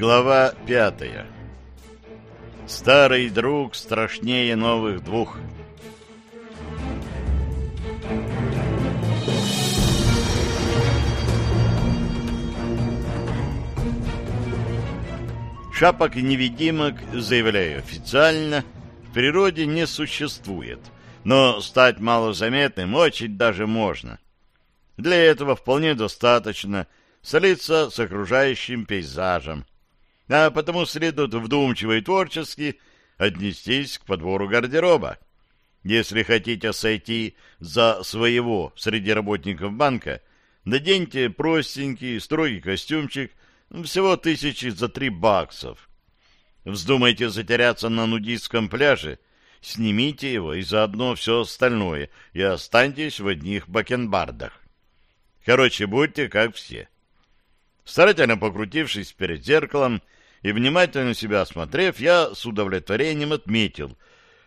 Глава пятая. Старый друг страшнее новых двух. Шапок и невидимок, заявляю официально, в природе не существует, но стать малозаметным очень даже можно. Для этого вполне достаточно солиться с окружающим пейзажем, а потому следует вдумчиво и творчески отнестись к подбору гардероба. Если хотите сойти за своего среди работников банка, наденьте простенький, строгий костюмчик всего тысячи за три баксов. Вздумайте затеряться на нудистском пляже, снимите его и заодно все остальное, и останьтесь в одних бакенбардах. Короче, будьте как все. Старательно покрутившись перед зеркалом и внимательно себя осмотрев, я с удовлетворением отметил,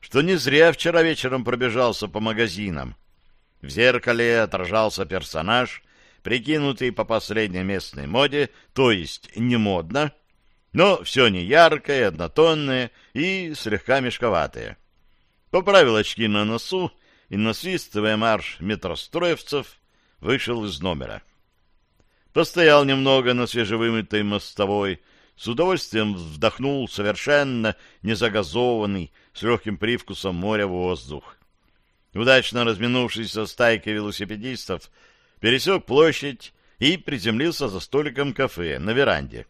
что не зря вчера вечером пробежался по магазинам. В зеркале отражался персонаж, прикинутый по последней местной моде, то есть не модно, но все не яркое, однотонное и слегка мешковатое. Поправил очки на носу и, насвистывая марш метростроевцев, вышел из номера. Постоял немного на свежевымытой мостовой, с удовольствием вдохнул совершенно незагазованный, с легким привкусом моря воздух. Удачно разминувшись со стайкой велосипедистов, пересек площадь и приземлился за столиком кафе на веранде.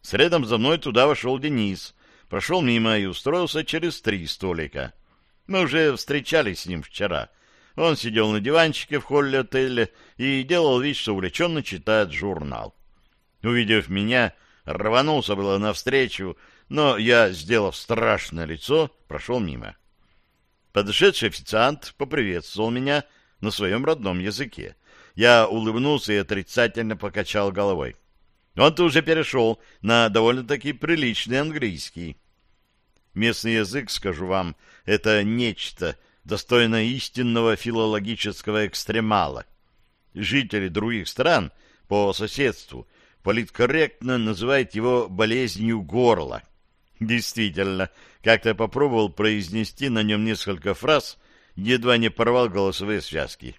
Следом за мной туда вошел Денис, прошел мимо и устроился через три столика. Мы уже встречались с ним вчера. Он сидел на диванчике в холле отеля и делал вид, что увлеченно читает журнал. Увидев меня, рванулся было навстречу, но я, сделав страшное лицо, прошел мимо. Подошедший официант поприветствовал меня на своем родном языке. Я улыбнулся и отрицательно покачал головой. Он-то уже перешел на довольно-таки приличный английский. Местный язык, скажу вам, это нечто, достойное истинного филологического экстремала. Жители других стран по соседству политкорректно называют его болезнью горла. Действительно, как-то попробовал произнести на нем несколько фраз, едва не порвал голосовые связки.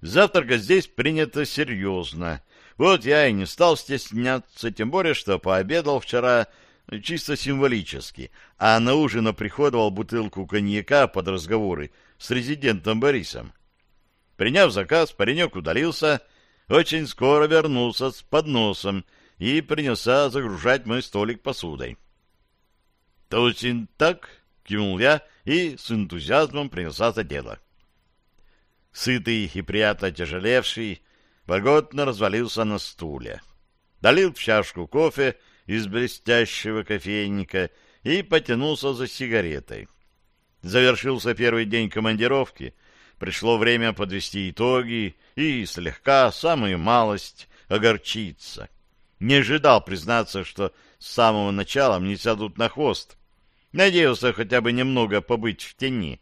Завтрака здесь принято серьезно. Вот я и не стал стесняться, тем более, что пообедал вчера чисто символически, а на ужин приходовал бутылку коньяка под разговоры с резидентом Борисом. Приняв заказ, паренек удалился, очень скоро вернулся с подносом и принялся загружать мой столик посудой. — Точно так, — кивнул я и с энтузиазмом принялся за дело. Сытый и приятно тяжелевший, вольготно развалился на стуле. Долил в чашку кофе из блестящего кофейника и потянулся за сигаретой. Завершился первый день командировки, пришло время подвести итоги и слегка, самую малость, огорчиться. Не ожидал признаться, что с самого начала мне сядут на хвост. Надеялся хотя бы немного побыть в тени,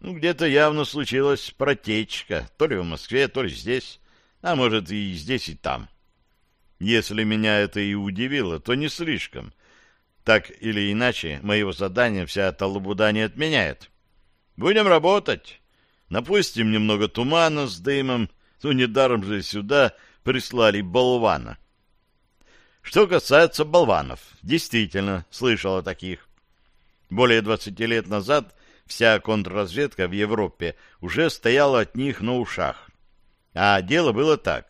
ну, где-то явно случилась протечка, то ли в Москве, то ли здесь, а может и здесь, и там. Если меня это и удивило, то не слишком. Так или иначе, моего задания вся эта лабуда не отменяет. Будем работать. Напустим немного тумана с дымом, ну, недаром же сюда прислали болвана. Что касается болванов, действительно, слышал о таких. Более двадцати лет назад вся контрразведка в Европе уже стояла от них на ушах. А дело было так.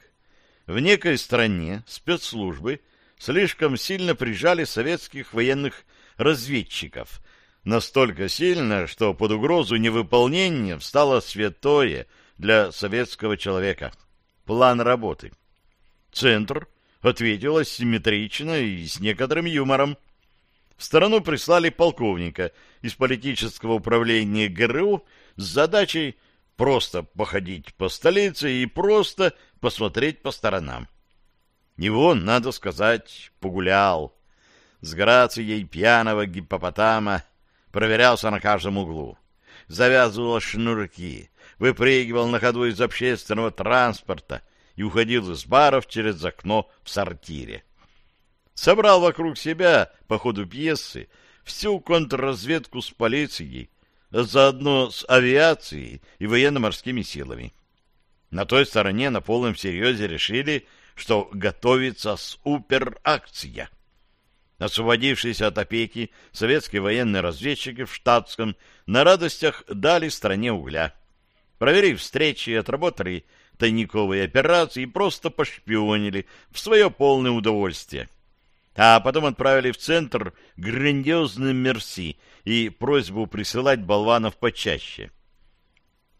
В некой стране спецслужбы слишком сильно прижали советских военных разведчиков. Настолько сильно, что под угрозу невыполнения встало святое для советского человека. План работы. Центр ответил асимметрично и с некоторым юмором. В страну прислали полковника из политического управления ГРУ с задачей просто походить по столице и просто посмотреть по сторонам. Его, надо сказать, погулял. С грацией пьяного гиппопотама проверялся на каждом углу. Завязывал шнурки, выпрыгивал на ходу из общественного транспорта и уходил из баров через окно в сортире. собрал вокруг себя по ходу пьесы всю контрразведку с полицией, а заодно с авиацией и военно-морскими силами. На той стороне на полном серьезе решили, что готовится суперакция. Освободившиеся от опеки советские военные разведчики в штатском на радостях дали стране угля. Провели встречи, отработали тайниковые операции и просто пошпионили в свое полное удовольствие. А потом отправили в центр грандиозный мерси и просьбу присылать болванов почаще.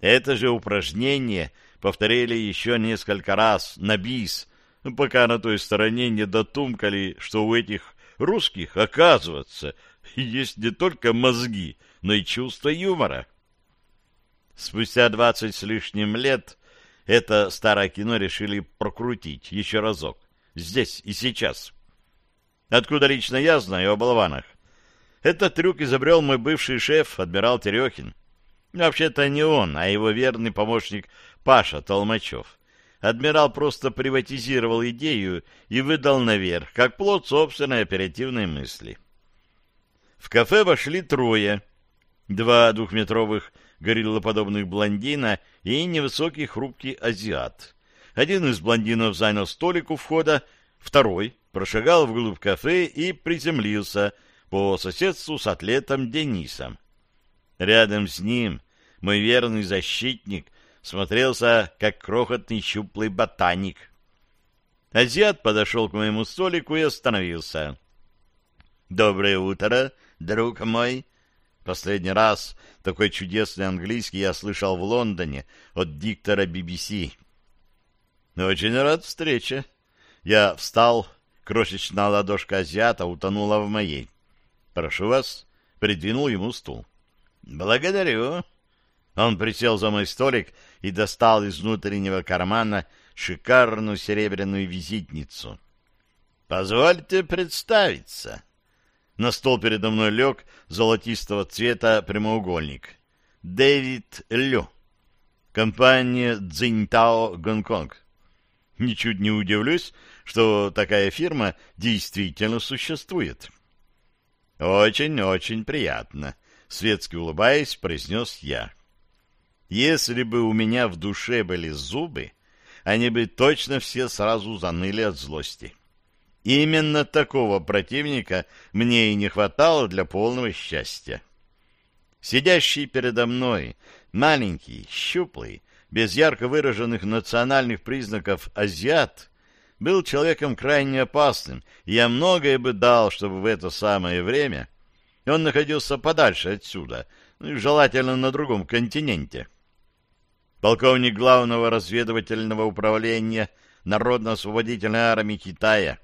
Это же упражнение повторили еще несколько раз на бис, пока на той стороне не дотумкали, что у этих русских, оказывается, есть не только мозги, но и чувство юмора. Спустя двадцать с лишним лет это старое кино решили прокрутить еще разок. Здесь и сейчас. Откуда лично я знаю о болванах? Этот трюк изобрел мой бывший шеф, адмирал Терехин. Вообще-то не он, а его верный помощник Паша Толмачев. Адмирал просто приватизировал идею и выдал наверх, как плод собственной оперативной мысли. В кафе вошли трое. Два двухметровых гориллоподобных блондина и невысокий хрупкий азиат. Один из блондинов занял столик у входа, второй прошагал вглубь кафе и приземлился по соседству с атлетом Денисом. Рядом с ним мой верный защитник смотрелся, как крохотный щуплый ботаник. Азиат подошел к моему столику и остановился. «Доброе утро, друг мой!» Последний раз такой чудесный английский я слышал в Лондоне от диктора BBC. «Очень рад встрече!» Я встал, крошечная ладошка азиата утонула в моей. «Прошу вас», — придвинул ему стул. «Благодарю», он присел за мой столик и достал из внутреннего кармана шикарную серебряную визитницу. «Позвольте представиться». На стол передо мной лег золотистого цвета прямоугольник. Дэвид Лю. Компания Цзиньтао Гонконг. Ничуть не удивлюсь, что такая фирма действительно существует. «Очень-очень приятно», — светски улыбаясь, произнес я. Если бы у меня в душе были зубы, они бы точно все сразу заныли от злости. Именно такого противника мне и не хватало для полного счастья. Сидящий передо мной, маленький, щуплый, без ярко выраженных национальных признаков азиат, был человеком крайне опасным, и я многое бы дал, чтобы в это самое время он находился подальше отсюда, ну желательно на другом континенте полковник главного разведывательного управления Народно-освободительной армии Китая,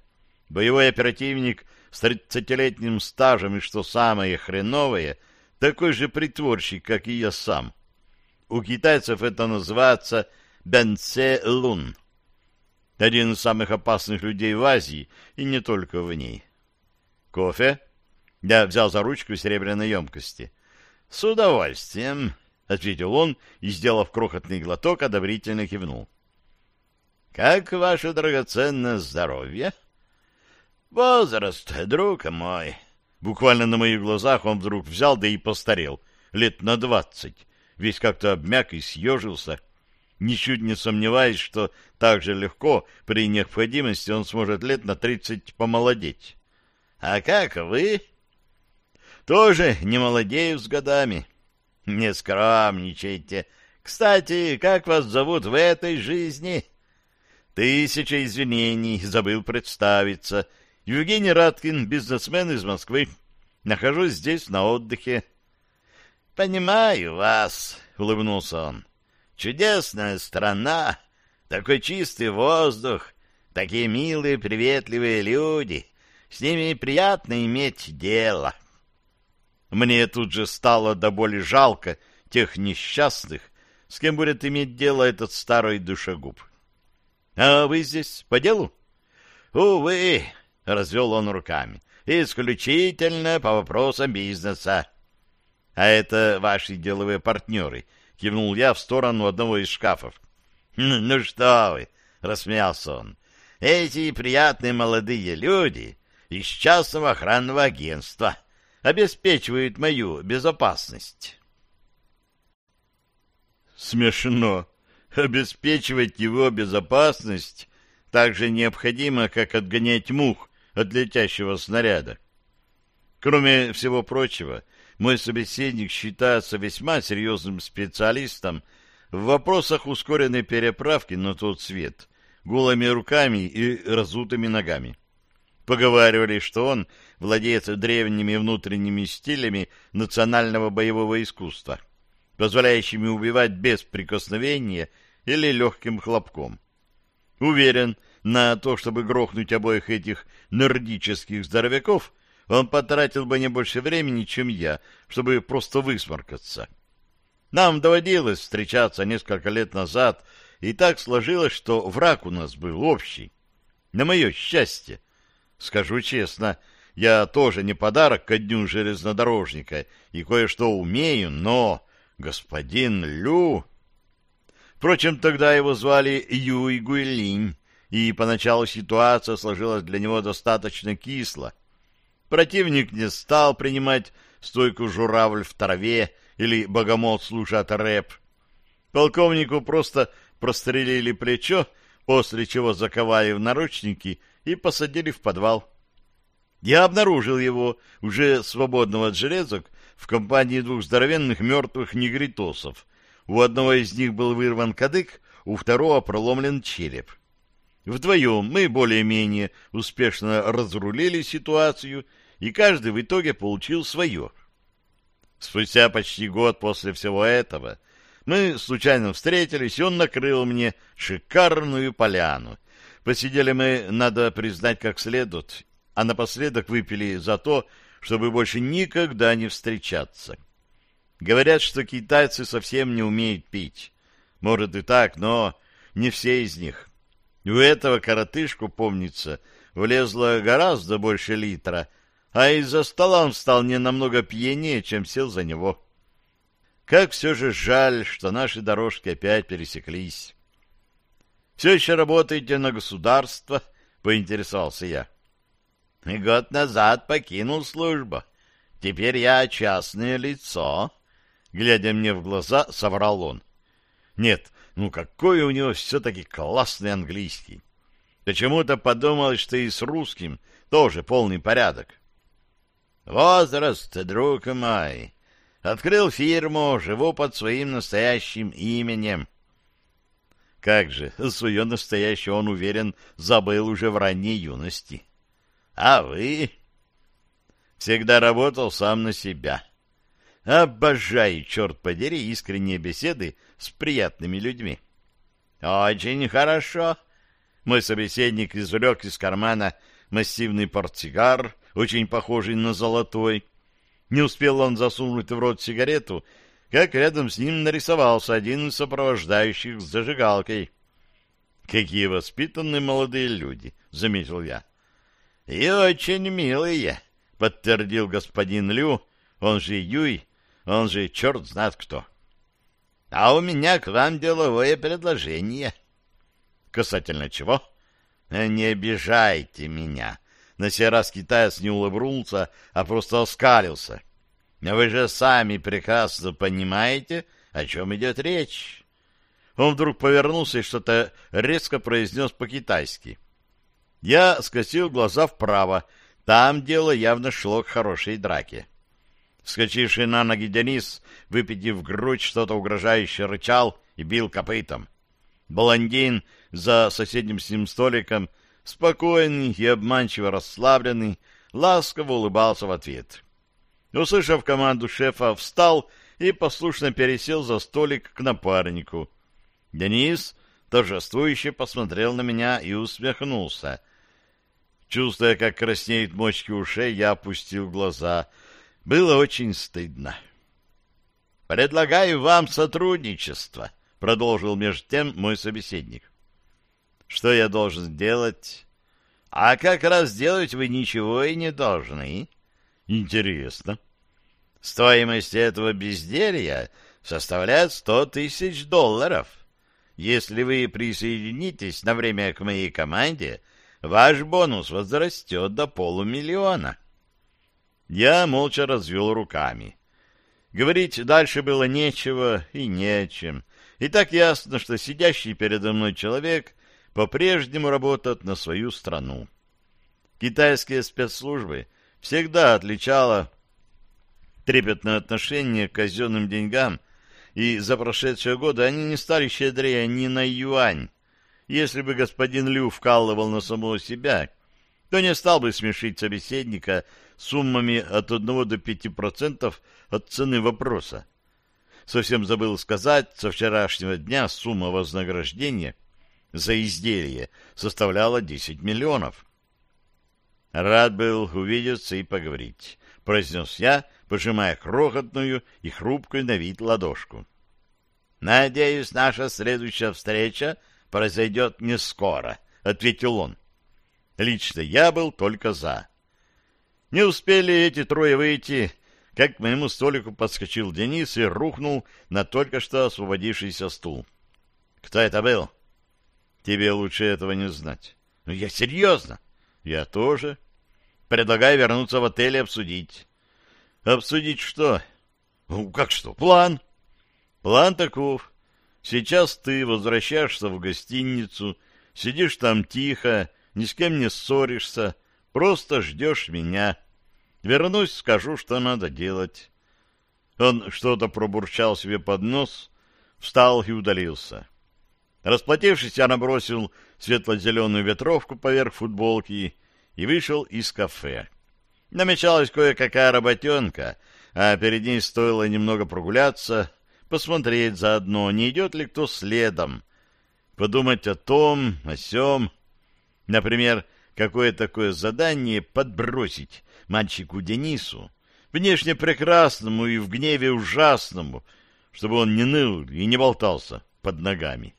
боевой оперативник с тридцатилетним стажем и, что самое хреновое, такой же притворщик, как и я сам. У китайцев это называется Бенце Лун. Один из самых опасных людей в Азии и не только в ней. Кофе? Я взял за ручку серебряной емкости. С удовольствием. — ответил он и, сделав крохотный глоток, одобрительно кивнул. — Как ваше драгоценное здоровье? — Возраст, друг мой. Буквально на моих глазах он вдруг взял, да и постарел, лет на двадцать, весь как-то обмяк и съежился, ничуть не сомневаясь, что так же легко при необходимости он сможет лет на тридцать помолодеть. — А как вы? — Тоже не молодею с годами. — не скромничайте. Кстати, как вас зовут в этой жизни? Тысяча извинений, забыл представиться. Евгений Раткин, бизнесмен из Москвы. Нахожусь здесь на отдыхе. Понимаю вас, улыбнулся он. Чудесная страна, такой чистый воздух, такие милые, приветливые люди. С ними приятно иметь дело. Мне тут же стало до боли жалко тех несчастных, с кем будет иметь дело этот старый душегуб. — А вы здесь по делу? — Увы, — развел он руками, — исключительно по вопросам бизнеса. — А это ваши деловые партнеры, — кивнул я в сторону одного из шкафов. — Ну что вы, — рассмеялся он, — эти приятные молодые люди из частного охранного агентства. Обеспечивает мою безопасность. Смешно. Обеспечивать его безопасность так же необходимо, как отгонять мух от летящего снаряда. Кроме всего прочего, мой собеседник считается весьма серьезным специалистом в вопросах ускоренной переправки на тот свет, голыми руками и разутыми ногами. Поговаривали, что он владеет древними внутренними стилями национального боевого искусства, позволяющими убивать без прикосновения или легким хлопком. Уверен, на то, чтобы грохнуть обоих этих нордических здоровяков, он потратил бы не больше времени, чем я, чтобы просто высморкаться. Нам доводилось встречаться несколько лет назад, и так сложилось, что враг у нас был общий. На мое счастье. Скажу честно, я тоже не подарок ко дню железнодорожника и кое-что умею, но господин Лю... Впрочем, тогда его звали Юй Гуйлинь, и поначалу ситуация сложилась для него достаточно кисло. Противник не стал принимать стойку журавль в траве или богомол слушат рэп. Полковнику просто прострелили плечо, после чего заковали в наручники и посадили в подвал. Я обнаружил его, уже свободного от железок, в компании двух здоровенных мертвых негритосов. У одного из них был вырван кадык, у второго проломлен череп. Вдвоем мы более-менее успешно разрулили ситуацию, и каждый в итоге получил свое. Спустя почти год после всего этого мы случайно встретились, и он накрыл мне шикарную поляну. Посидели мы, надо признать, как следует, а напоследок выпили за то, чтобы больше никогда не встречаться. Говорят, что китайцы совсем не умеют пить. Может и так, но не все из них. У этого коротышку, помнится, влезло гораздо больше литра, а из-за стола он стал не намного пьянее, чем сел за него. Как все же жаль, что наши дорожки опять пересеклись. — Все еще работаете на государство? — поинтересовался я. — Год назад покинул службу. Теперь я частное лицо. Глядя мне в глаза, соврал он. — Нет, ну какой у него все-таки классный английский. Почему-то подумал, что и с русским тоже полный порядок. — Возраст, друг мой, Открыл фирму, живу под своим настоящим именем. Как же, свое настоящее, он уверен, забыл уже в ранней юности. А вы? Всегда работал сам на себя. Обожаю, черт подери, искренние беседы с приятными людьми. Очень хорошо. Мой собеседник извлек из кармана массивный портсигар, очень похожий на золотой, не успел он засунуть в рот сигарету, как рядом с ним нарисовался один из сопровождающих с зажигалкой. «Какие воспитанные молодые люди!» — заметил я. «И очень милые!» — подтвердил господин Лю, он же Юй, он же черт знает кто. «А у меня к вам деловое предложение». «Касательно чего?» «Не обижайте меня!» На сей раз китаец не улыбнулся, а просто оскалился. «Вы же сами прекрасно понимаете, о чем идет речь». Он вдруг повернулся и что-то резко произнес по-китайски. Я скосил глаза вправо. Там дело явно шло к хорошей драке. Вскочивший на ноги Денис, выпитив грудь, что-то угрожающе рычал и бил копытом. Блондин за соседним с ним столиком — спокойный и обманчиво расслабленный, ласково улыбался в ответ. Услышав команду шефа, встал и послушно пересел за столик к напарнику. Денис торжествующе посмотрел на меня и усмехнулся. Чувствуя, как краснеют мочки ушей, я опустил глаза. Было очень стыдно. «Предлагаю вам сотрудничество», — продолжил между тем мой собеседник. Что я должен делать? А как раз делать вы ничего и не должны. Интересно. Стоимость этого безделья составляет сто тысяч долларов. Если вы присоединитесь на время к моей команде, ваш бонус возрастет до полумиллиона. Я молча развел руками. Говорить дальше было нечего и нечем. И так ясно, что сидящий передо мной человек по-прежнему работает на свою страну. Китайские спецслужбы всегда отличало трепетное отношение к казенным деньгам, и за прошедшие годы они не стали щедрее ни на юань. Если бы господин Лю вкалывал на самого себя, то не стал бы смешить собеседника суммами от 1 до 5% от цены вопроса. Совсем забыл сказать, со вчерашнего дня сумма вознаграждения за изделие составляла 10 миллионов. Рад был увидеться и поговорить, произнес я, пожимая крохотную и хрупкую на вид ладошку. «Надеюсь, наша следующая встреча произойдет не скоро», — ответил он. Лично я был только за. Не успели эти трое выйти, как к моему столику подскочил Денис и рухнул на только что освободившийся стул. «Кто это был?» «Тебе лучше этого не знать». «Ну, я серьезно». «Я тоже». «Предлагаю вернуться в отель и обсудить». Обсудить что? Ну, как что? План. План таков. Сейчас ты возвращаешься в гостиницу, сидишь там тихо, ни с кем не ссоришься, просто ждешь меня. Вернусь, скажу, что надо делать. Он что-то пробурчал себе под нос, встал и удалился. Расплатившись, я набросил светло-зеленую ветровку поверх футболки и вышел из кафе. Намечалась кое-какая работенка, а перед ней стоило немного прогуляться, посмотреть заодно, не идет ли кто следом, подумать о том, о сём. Например, какое такое задание подбросить мальчику Денису, внешне прекрасному и в гневе ужасному, чтобы он не ныл и не болтался под ногами.